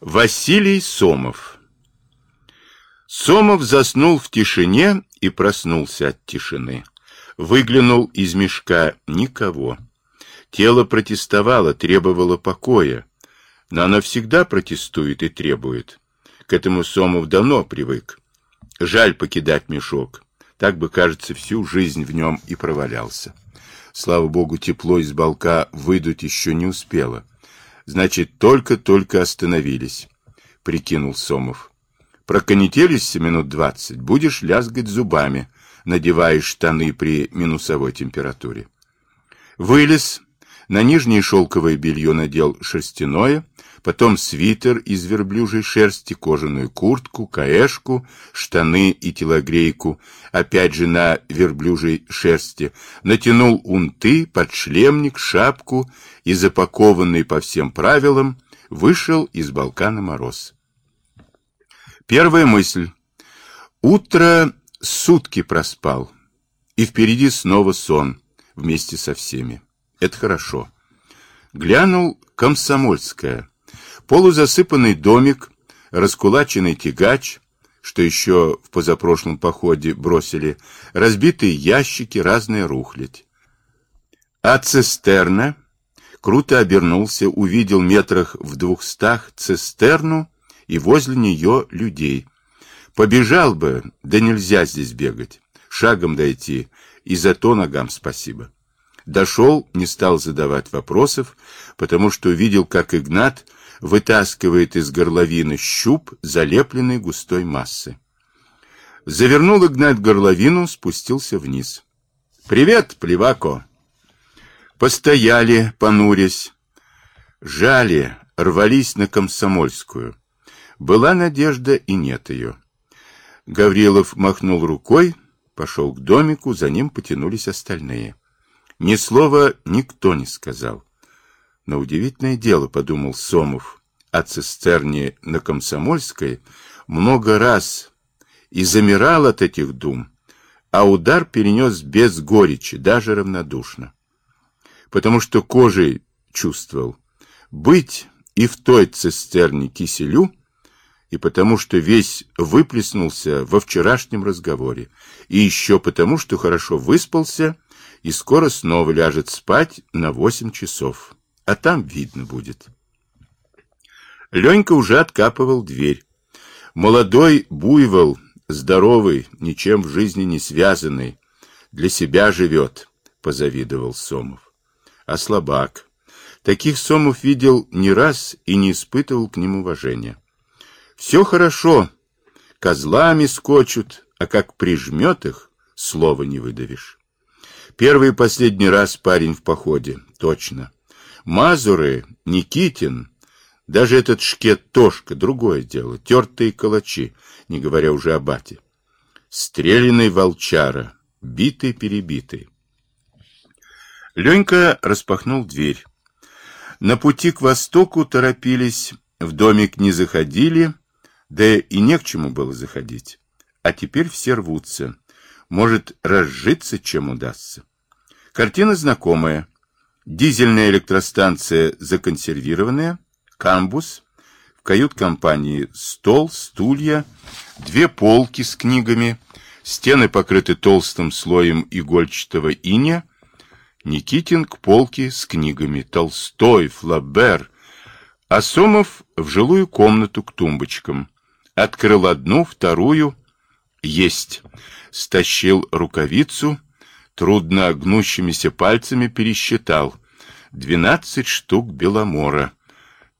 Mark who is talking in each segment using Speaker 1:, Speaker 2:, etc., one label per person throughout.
Speaker 1: Василий Сомов Сомов заснул в тишине и проснулся от тишины. Выглянул из мешка никого. Тело протестовало, требовало покоя. Но оно всегда протестует и требует. К этому Сомов давно привык. Жаль покидать мешок. Так бы, кажется, всю жизнь в нем и провалялся. Слава богу, тепло из балка выдуть еще не успело. Значит, только-только остановились, — прикинул Сомов. Проконетелись минут двадцать, будешь лязгать зубами, надевая штаны при минусовой температуре. Вылез, на нижнее шелковое белье надел шерстяное, потом свитер из верблюжьей шерсти, кожаную куртку, каэшку, штаны и телогрейку, опять же на верблюжьей шерсти, натянул унты, подшлемник, шапку и, запакованный по всем правилам, вышел из Балкана мороз. Первая мысль. Утро сутки проспал, и впереди снова сон вместе со всеми. Это хорошо. Глянул Комсомольская Полузасыпанный домик, раскулаченный тягач, что еще в позапрошлом походе бросили, разбитые ящики, разная рухлядь. А цистерна круто обернулся, увидел метрах в двухстах цистерну и возле нее людей. Побежал бы, да нельзя здесь бегать, шагом дойти, и за то ногам спасибо. Дошел, не стал задавать вопросов, потому что увидел, как Игнат вытаскивает из горловины щуп, залепленный густой массы. Завернул Игнат горловину, спустился вниз. «Привет, Плевако!» Постояли, понурясь. Жали, рвались на Комсомольскую. Была надежда, и нет ее. Гаврилов махнул рукой, пошел к домику, за ним потянулись остальные. Ни слова никто не сказал. Но удивительное дело, подумал Сомов о цистерне на Комсомольской, много раз и замирал от этих дум, а удар перенес без горечи, даже равнодушно. Потому что кожей чувствовал быть и в той цистерне киселю, и потому что весь выплеснулся во вчерашнем разговоре, и еще потому, что хорошо выспался и скоро снова ляжет спать на восемь часов а там видно будет. Ленька уже откапывал дверь. Молодой буйвол, здоровый, ничем в жизни не связанный, для себя живет, позавидовал Сомов. А слабак. Таких Сомов видел не раз и не испытывал к ним уважения. Все хорошо, козлами скочут, а как прижмет их, слова не выдавишь. Первый и последний раз парень в походе, точно. Мазуры, Никитин, даже этот шкет Тошка, другое дело, тертые калачи, не говоря уже о бате. Стреляный волчара, битый-перебитый. Ленька распахнул дверь. На пути к востоку торопились, в домик не заходили, да и не к чему было заходить. А теперь все рвутся. Может, разжиться, чем удастся. Картина знакомая. Дизельная электростанция законсервированная, камбус, в кают-компании стол, стулья, две полки с книгами, стены покрыты толстым слоем игольчатого иния, Никитин к полке с книгами, Толстой, Флабер, а Сомов в жилую комнату к тумбочкам. Открыл одну, вторую, есть, стащил рукавицу, трудно гнущимися пальцами пересчитал. Двенадцать штук беломора.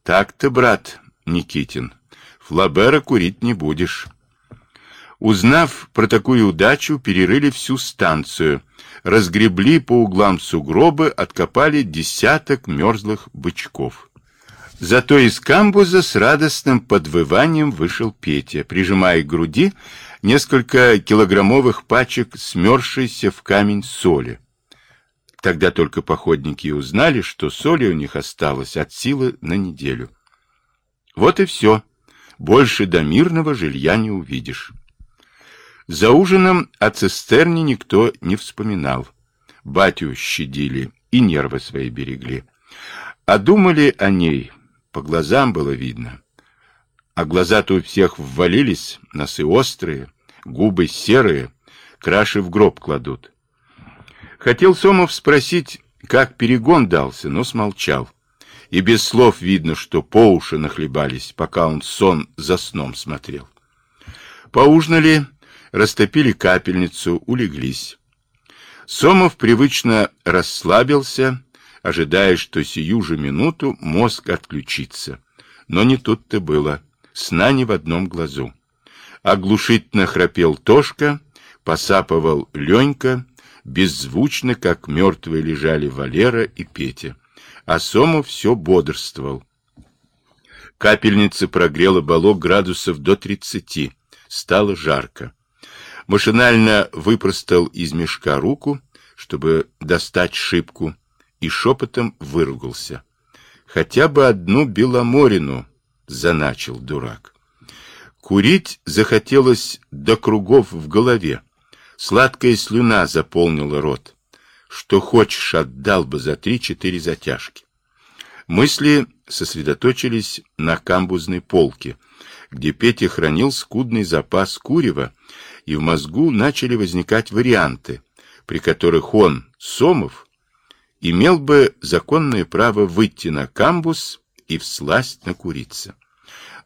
Speaker 1: Так-то, брат Никитин, флабера курить не будешь. Узнав про такую удачу, перерыли всю станцию, разгребли по углам сугробы, откопали десяток мерзлых бычков. Зато из камбуза с радостным подвыванием вышел Петя, прижимая к груди несколько килограммовых пачек смерзшейся в камень соли. Тогда только походники узнали, что соли у них осталось от силы на неделю. Вот и все. Больше до мирного жилья не увидишь. За ужином о цистерне никто не вспоминал. Батю щадили и нервы свои берегли. А думали о ней, по глазам было видно. а глаза-то у всех ввалились, носы острые, губы серые, краши в гроб кладут. Хотел Сомов спросить, как перегон дался, но смолчал. И без слов видно, что по уши нахлебались, пока он сон за сном смотрел. Поужинали, растопили капельницу, улеглись. Сомов привычно расслабился, ожидая, что сию же минуту мозг отключится. Но не тут-то было. Сна не в одном глазу. Оглушительно храпел Тошка, посапывал Ленька, беззвучно, как мертвые лежали Валера и Петя. А Сомов все бодрствовал. Капельница прогрела баллок градусов до тридцати. Стало жарко. Машинально выпростал из мешка руку, чтобы достать шибку, и шепотом выругался. Хотя бы одну Беломорину заначил дурак. Курить захотелось до кругов в голове. Сладкая слюна заполнила рот. Что хочешь, отдал бы за три-четыре затяжки. Мысли сосредоточились на камбузной полке, где Петя хранил скудный запас курева, и в мозгу начали возникать варианты, при которых он, Сомов, имел бы законное право выйти на камбуз и всласть накуриться.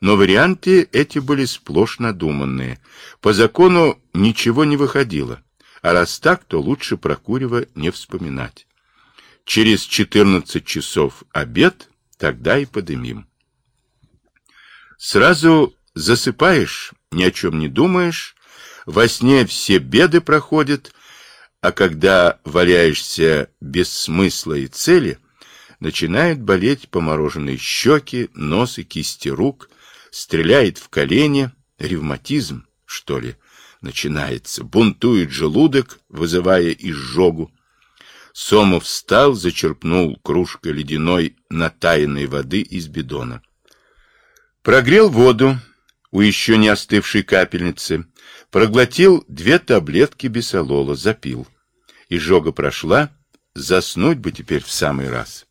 Speaker 1: Но варианты эти были сплошь надуманные. По закону ничего не выходило, а раз так, то лучше про курево не вспоминать. Через 14 часов обед, тогда и подымим. Сразу засыпаешь, ни о чем не думаешь, во сне все беды проходят, а когда валяешься без смысла и цели, начинают болеть помороженные щеки, нос и кисти рук, стреляет в колени, ревматизм, что ли, начинается, бунтует желудок, вызывая изжогу. Сомов встал, зачерпнул кружкой ледяной натаянной воды из бидона. Прогрел воду у еще не остывшей капельницы, Проглотил две таблетки бисолола, запил. Изжога прошла, заснуть бы теперь в самый раз.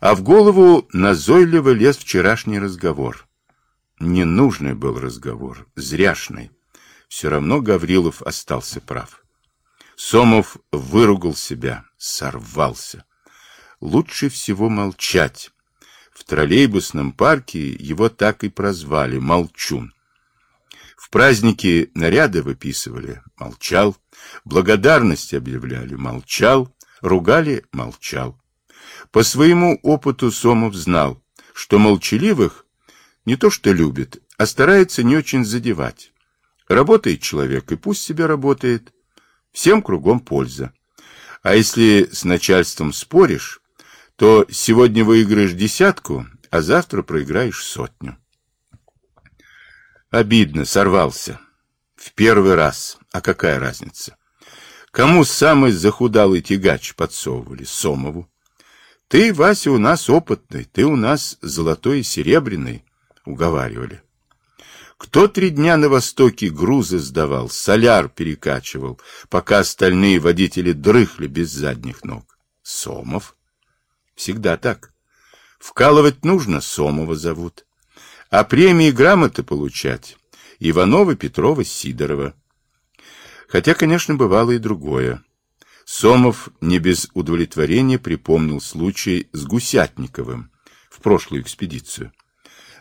Speaker 1: А в голову назойливо лез вчерашний разговор. Ненужный был разговор, зряшный. Все равно Гаврилов остался прав. Сомов выругал себя, сорвался. Лучше всего молчать. В троллейбусном парке его так и прозвали «Молчун». В праздники наряды выписывали, молчал. Благодарность объявляли, молчал. Ругали, молчал. По своему опыту Сомов знал, что молчаливых не то что любит, а старается не очень задевать. Работает человек, и пусть себе работает. Всем кругом польза. А если с начальством споришь, то сегодня выиграешь десятку, а завтра проиграешь сотню. Обидно, сорвался. В первый раз. А какая разница? Кому самый захудалый тягач подсовывали? Сомову. Ты, Вася, у нас опытный, ты у нас золотой и серебряный, уговаривали. Кто три дня на Востоке грузы сдавал, соляр перекачивал, пока остальные водители дрыхли без задних ног? Сомов. Всегда так. Вкалывать нужно, Сомова зовут. А премии грамоты получать Иванова, Петрова, Сидорова. Хотя, конечно, бывало и другое. Сомов не без удовлетворения припомнил случай с Гусятниковым в прошлую экспедицию.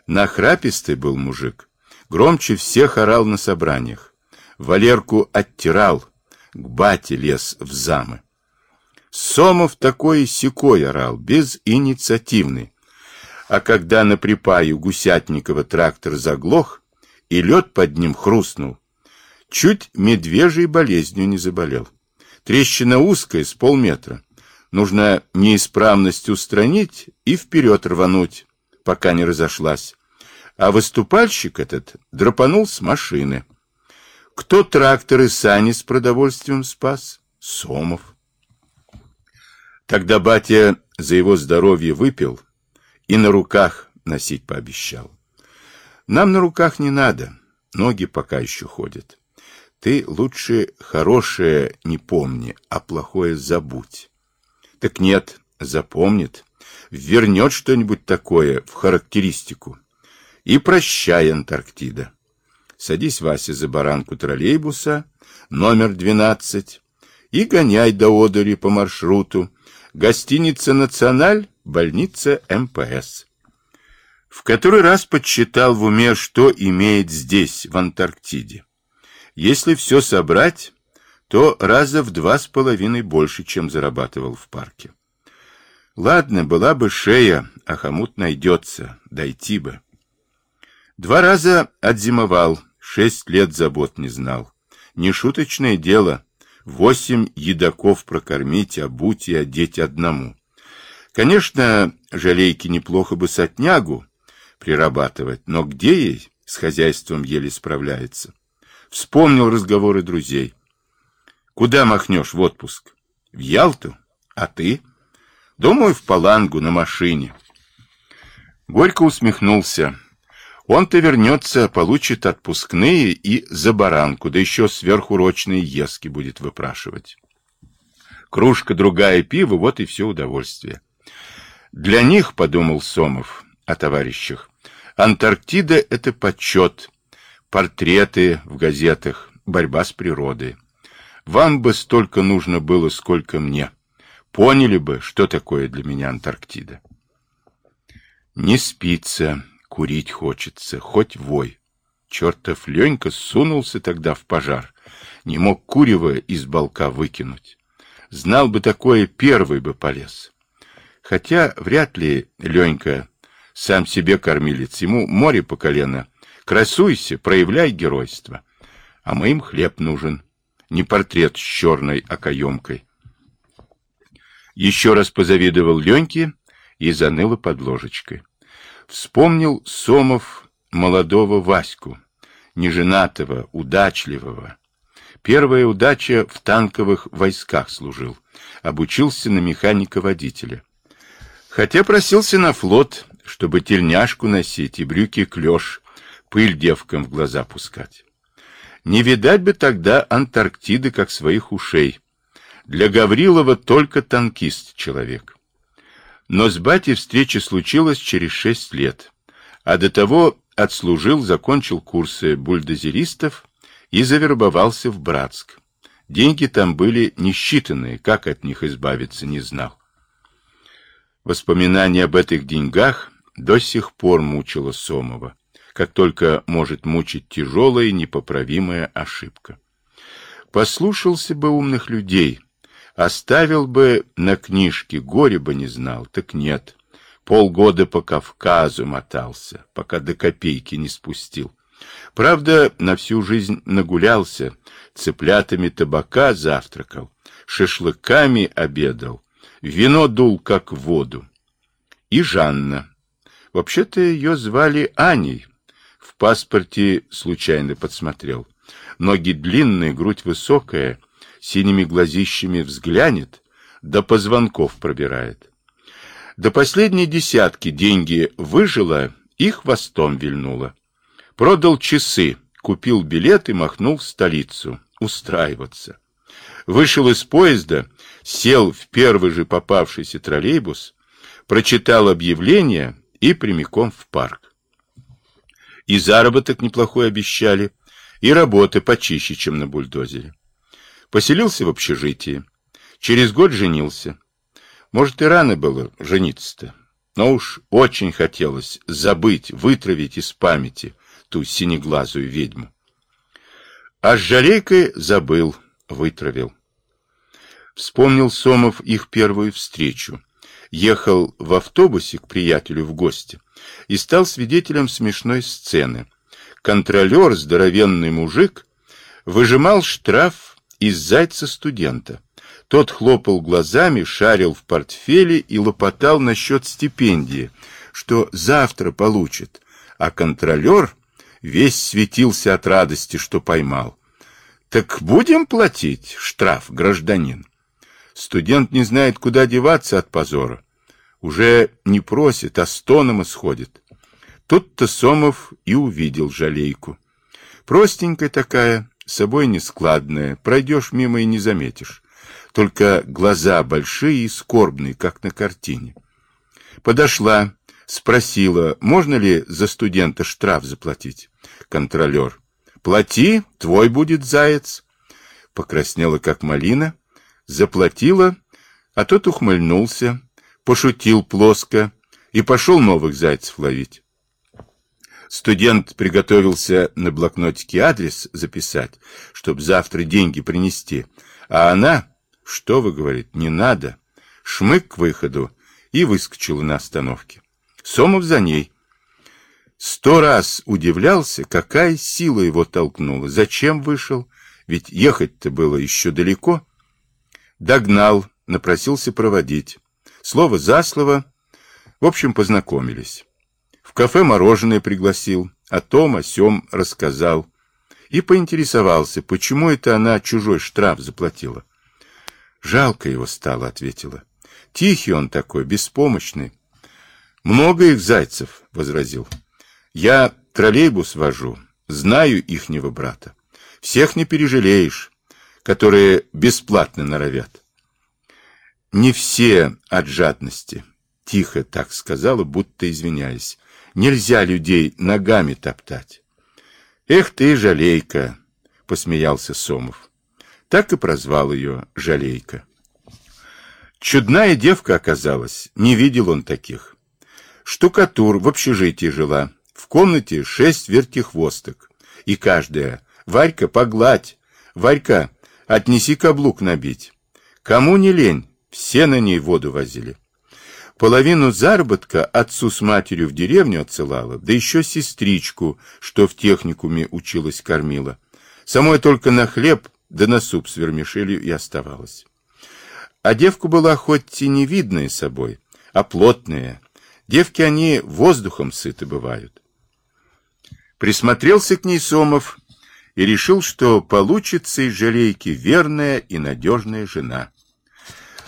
Speaker 1: Нахрапистый был мужик, громче всех орал на собраниях. Валерку оттирал, к бате лез в замы. Сомов такой секой орал, безинициативный, а когда на припаю Гусятникова трактор заглох, и лед под ним хрустнул, чуть медвежьей болезнью не заболел. Трещина узкая, с полметра. Нужно неисправность устранить и вперед рвануть, пока не разошлась. А выступальщик этот драпанул с машины. Кто трактор и сани с продовольствием спас? Сомов. Тогда батя за его здоровье выпил, и на руках носить пообещал. Нам на руках не надо, ноги пока еще ходят. Ты лучше хорошее не помни, а плохое забудь. Так нет, запомнит, вернет что-нибудь такое в характеристику. И прощай, Антарктида. Садись, Вася, за баранку троллейбуса, номер 12, и гоняй до Одери по маршруту. Гостиница «Националь», больница МПС. В который раз подсчитал в уме, что имеет здесь, в Антарктиде. Если все собрать, то раза в два с половиной больше, чем зарабатывал в парке. Ладно, была бы шея, а хомут найдется, дойти бы. Два раза отзимовал, шесть лет забот не знал. Нешуточное дело, восемь едоков прокормить, обуть и одеть одному. Конечно, жалейки неплохо бы сотнягу прирабатывать, но где ей с хозяйством еле справляется? Вспомнил разговоры друзей. Куда махнешь в отпуск? В Ялту? А ты? Думаю, в Палангу на машине. Горько усмехнулся. Он-то вернется, получит отпускные и за баранку, да еще сверхурочные ески будет выпрашивать. Кружка другая пива, вот и все удовольствие. Для них, подумал Сомов о товарищах, Антарктида — это почет, портреты в газетах, борьба с природой. Вам бы столько нужно было, сколько мне. Поняли бы, что такое для меня Антарктида. Не спится, курить хочется, хоть вой. Чертов Ленька сунулся тогда в пожар. Не мог курева из балка выкинуть. Знал бы такое, первый бы полез. Хотя вряд ли Ленька сам себе кормилец, ему море по колено. Красуйся, проявляй геройство. А моим хлеб нужен не портрет с черной окоемкой. Еще раз позавидовал Леньке и заныло под ложечкой. Вспомнил Сомов молодого Ваську, неженатого, удачливого. Первая удача в танковых войсках служил. Обучился на механика-водителя. Хотя просился на флот, чтобы тельняшку носить и брюки клеш, пыль девкам в глаза пускать. Не видать бы тогда Антарктиды, как своих ушей. Для Гаврилова только танкист человек. Но с батей встреча случилась через шесть лет, а до того отслужил, закончил курсы бульдозеристов и завербовался в Братск. Деньги там были несчитанные, как от них избавиться не знал. Воспоминание об этих деньгах до сих пор мучило Сомова как только может мучить тяжелая и непоправимая ошибка. Послушался бы умных людей, оставил бы на книжке, горе бы не знал, так нет. Полгода по Кавказу мотался, пока до копейки не спустил. Правда, на всю жизнь нагулялся, цыплятами табака завтракал, шашлыками обедал, вино дул как воду. И Жанна. Вообще-то ее звали Аней, в паспорте случайно подсмотрел. Ноги длинные, грудь высокая, синими глазищами взглянет, до позвонков пробирает. До последней десятки деньги выжила и хвостом вильнула. Продал часы, купил билет и махнул в столицу. Устраиваться. Вышел из поезда, сел в первый же попавшийся троллейбус, прочитал объявление и прямиком в парк. И заработок неплохой обещали, и работы почище, чем на бульдозере. Поселился в общежитии. Через год женился. Может, и рано было жениться-то. Но уж очень хотелось забыть, вытравить из памяти ту синеглазую ведьму. А с жалейкой забыл, вытравил. Вспомнил Сомов их первую встречу. Ехал в автобусе к приятелю в гости и стал свидетелем смешной сцены. Контролер, здоровенный мужик, выжимал штраф из зайца студента. Тот хлопал глазами, шарил в портфеле и лопотал насчет стипендии, что завтра получит, а контролер весь светился от радости, что поймал. Так будем платить штраф, гражданин? Студент не знает, куда деваться от позора. Уже не просит, а стоном исходит. Тут-то Сомов и увидел жалейку. Простенькая такая, собой нескладная, пройдешь мимо и не заметишь. Только глаза большие и скорбные, как на картине. Подошла, Спросила, можно ли за студента штраф заплатить. Контролер. Плати, твой будет заяц. Покраснела, как малина. Заплатила, а тот ухмыльнулся, пошутил плоско и пошел новых зайцев ловить. Студент приготовился на блокнотике адрес записать, чтобы завтра деньги принести. А она, что вы, говорит, не надо, шмык к выходу и выскочила на остановке. Сомов за ней. Сто раз удивлялся, какая сила его толкнула, зачем вышел, ведь ехать-то было еще далеко. Догнал, напросился проводить. Слово за слово, в общем, познакомились. В кафе мороженое пригласил, о том, о сём рассказал. И поинтересовался, почему это она чужой штраф заплатила. Жалко его стало, ответила. Тихий он такой, беспомощный. Много их зайцев, возразил. Я троллейбус вожу, знаю ихнего брата. Всех не пережалеешь, которые бесплатно норовят. Не все от жадности. Тихо так сказала, будто извиняясь. Нельзя людей ногами топтать. Эх ты, жалейка, посмеялся Сомов. Так и прозвал ее жалейка. Чудная девка оказалась, не видел он таких. Штукатур в общежитии жила, в комнате шесть вертихвосток, и каждая «Варька, погладь! Варька, отнеси каблук набить!» Кому не лень, все на ней воду возили. Половину заработка отцу с матерью в деревню отсылала, да еще сестричку, что в техникуме училась, кормила. Самой только на хлеб да на суп с вермишелью и оставалась. А девка была хоть и не видная собой, а плотная. Девки они воздухом сыты бывают. Присмотрелся к ней Сомов и решил, что получится из жалейки верная и надежная жена.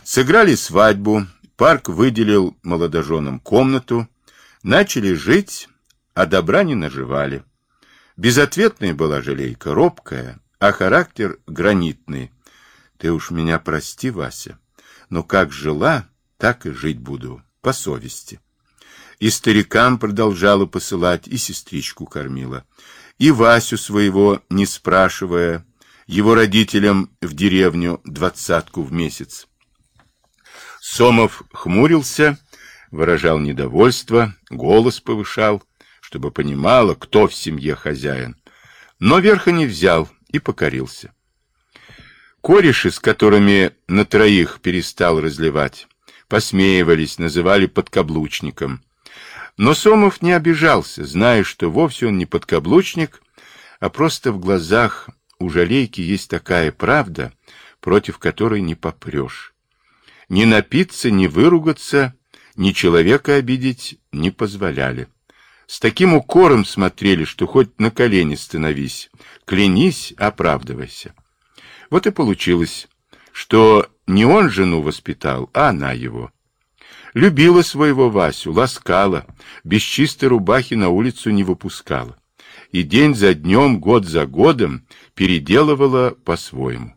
Speaker 1: Сыграли свадьбу, Парк выделил молодоженам комнату, начали жить, а добра не наживали. Безответная была жалейка, робкая, а характер гранитный. Ты уж меня прости, Вася, но как жила, так и жить буду, по совести. И старикам продолжала посылать, и сестричку кормила, и Васю своего, не спрашивая, его родителям в деревню двадцатку в месяц. Сомов хмурился, выражал недовольство, голос повышал, чтобы понимала, кто в семье хозяин. Но верха не взял и покорился. Кореши, с которыми на троих перестал разливать, посмеивались, называли подкаблучником. Но Сомов не обижался, зная, что вовсе он не подкаблучник, а просто в глазах у жалейки есть такая правда, против которой не попрешь ни напиться, ни выругаться, ни человека обидеть не позволяли. С таким укором смотрели, что хоть на колени становись, клянись, оправдывайся. Вот и получилось, что не он жену воспитал, а она его. Любила своего Васю, ласкала, без чистой рубахи на улицу не выпускала. И день за днем, год за годом переделывала по-своему.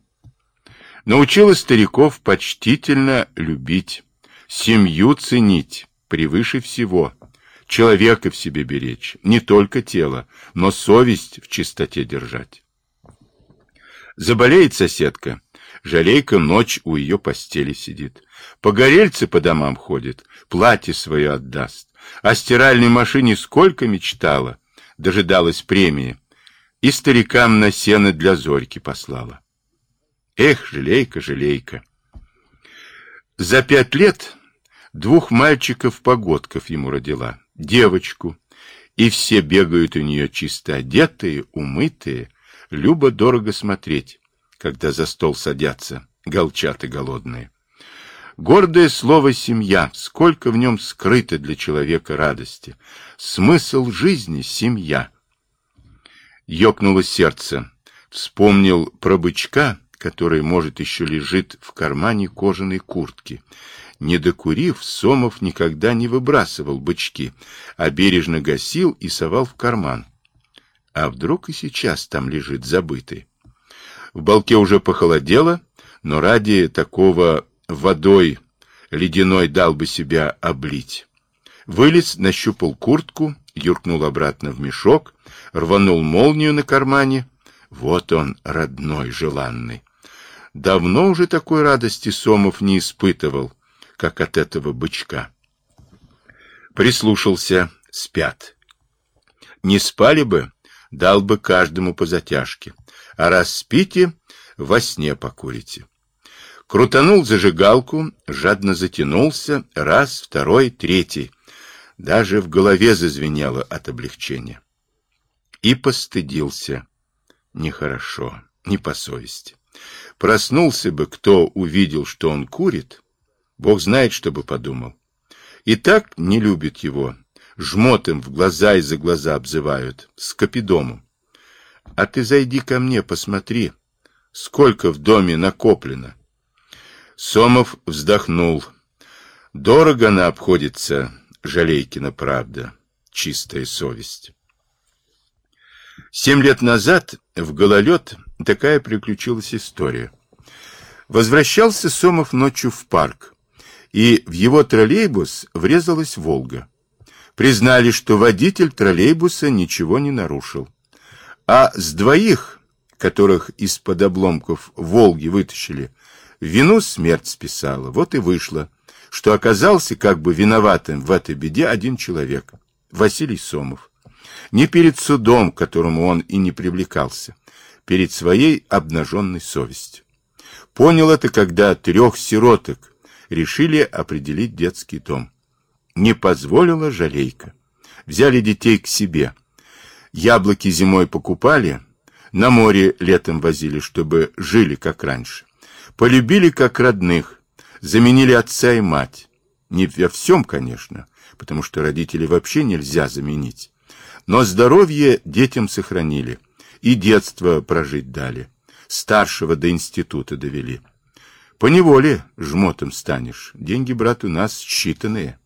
Speaker 1: Научила стариков почтительно любить, семью ценить превыше всего, человека в себе беречь, не только тело, но совесть в чистоте держать. Заболеет соседка, жалейка ночь у ее постели сидит. Погорельцы по домам ходит, платье свое отдаст. О стиральной машине сколько мечтала, дожидалась премии. И старикам на сено для зорьки послала. Эх, жалейка, жалейка. За пять лет двух мальчиков-погодков ему родила, девочку, и все бегают у нее чисто одетые, умытые, любо-дорого смотреть, когда за стол садятся, голчаты голодные. Гордое слово «семья», сколько в нем скрыто для человека радости. Смысл жизни — семья. Ёкнуло сердце. Вспомнил про бычка, который, может, еще лежит в кармане кожаной куртки. Не докурив, Сомов никогда не выбрасывал бычки, а бережно гасил и совал в карман. А вдруг и сейчас там лежит забытый? В балке уже похолодело, но ради такого водой ледяной дал бы себя облить. Вылез, нащупал куртку, юркнул обратно в мешок, рванул молнию на кармане. Вот он, родной, желанный. Давно уже такой радости Сомов не испытывал, как от этого бычка. Прислушался, спят. Не спали бы, дал бы каждому по затяжке. А раз спите, во сне покурите. Крутанул зажигалку, жадно затянулся, раз, второй, третий. Даже в голове зазвенело от облегчения. И постыдился. Нехорошо, не по совести. Проснулся бы, кто увидел, что он курит, Бог знает, что бы подумал. И так не любит его, жмот им в глаза и за глаза обзывают, с. А ты зайди ко мне, посмотри, сколько в доме накоплено. Сомов вздохнул. Дорого она обходится, Жалейкина правда, чистая совесть. Семь лет назад в гололед такая приключилась история. Возвращался Сомов ночью в парк, и в его троллейбус врезалась «Волга». Признали, что водитель троллейбуса ничего не нарушил. А с двоих, которых из-под обломков «Волги» вытащили, вину смерть списала. Вот и вышло, что оказался как бы виноватым в этой беде один человек, Василий Сомов. Не перед судом, к которому он и не привлекался, перед своей обнаженной совестью. Понял это, когда трех сироток решили определить детский дом. Не позволила жалейка. Взяли детей к себе. Яблоки зимой покупали, на море летом возили, чтобы жили как раньше. Полюбили как родных, заменили отца и мать. Не во всем, конечно, потому что родителей вообще нельзя заменить. Но здоровье детям сохранили и детство прожить дали. Старшего до института довели. По неволе жмотом станешь. Деньги, брат, у нас считанные.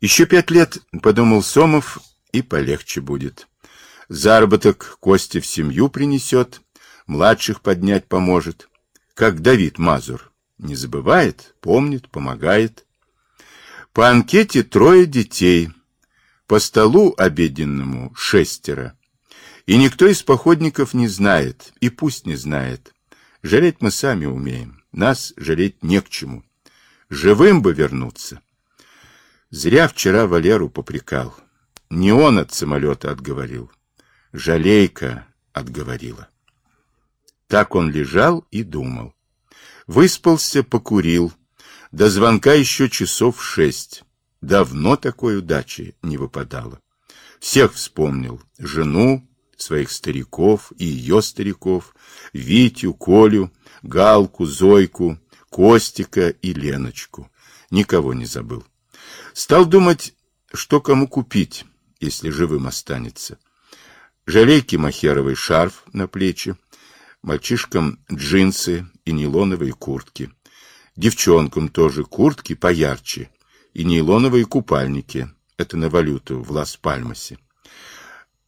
Speaker 1: Еще пять лет, подумал Сомов, и полегче будет. Заработок Кости в семью принесет, младших поднять поможет. Как Давид Мазур. Не забывает, помнит, помогает. По анкете трое детей. По столу обеденному шестеро. И никто из походников не знает, и пусть не знает. Жалеть мы сами умеем, нас жалеть не к чему. Живым бы вернуться. Зря вчера Валеру попрекал. Не он от самолета отговорил. Жалейка отговорила. Так он лежал и думал. Выспался, покурил. До звонка еще часов шесть. Давно такой удачи не выпадало. Всех вспомнил. Жену, своих стариков и ее стариков, Витю, Колю, Галку, Зойку, Костика и Леночку. Никого не забыл. Стал думать, что кому купить, если живым останется. Жалейки махеровый шарф на плечи, мальчишкам джинсы и нейлоновые куртки. Девчонкам тоже куртки поярче и нейлоновые купальники. Это на валюту в Лас-Пальмасе.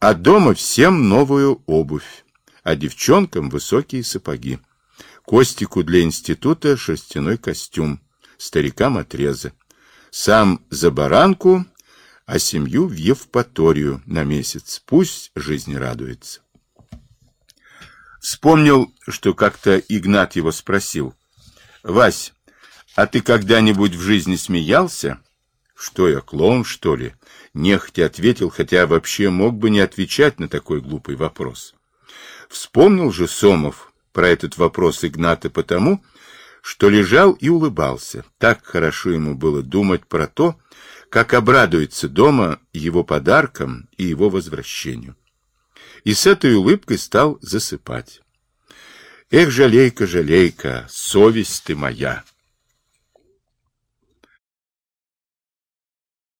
Speaker 1: А дома всем новую обувь, а девчонкам высокие сапоги. Костику для института шерстяной костюм, старикам отрезы. Сам за баранку, а семью в Евпаторию на месяц. Пусть жизнь радуется. Вспомнил, что как-то Игнат его спросил. «Вась, а ты когда-нибудь в жизни смеялся?» «Что я, клоун, что ли?» Нехотя ответил, хотя вообще мог бы не отвечать на такой глупый вопрос. Вспомнил же Сомов про этот вопрос Игната потому, что лежал и улыбался. Так хорошо ему было думать про то, как обрадуется дома его подарком и его возвращению. И с этой улыбкой стал засыпать. Эх, жалейка, жалейка, совесть ты моя!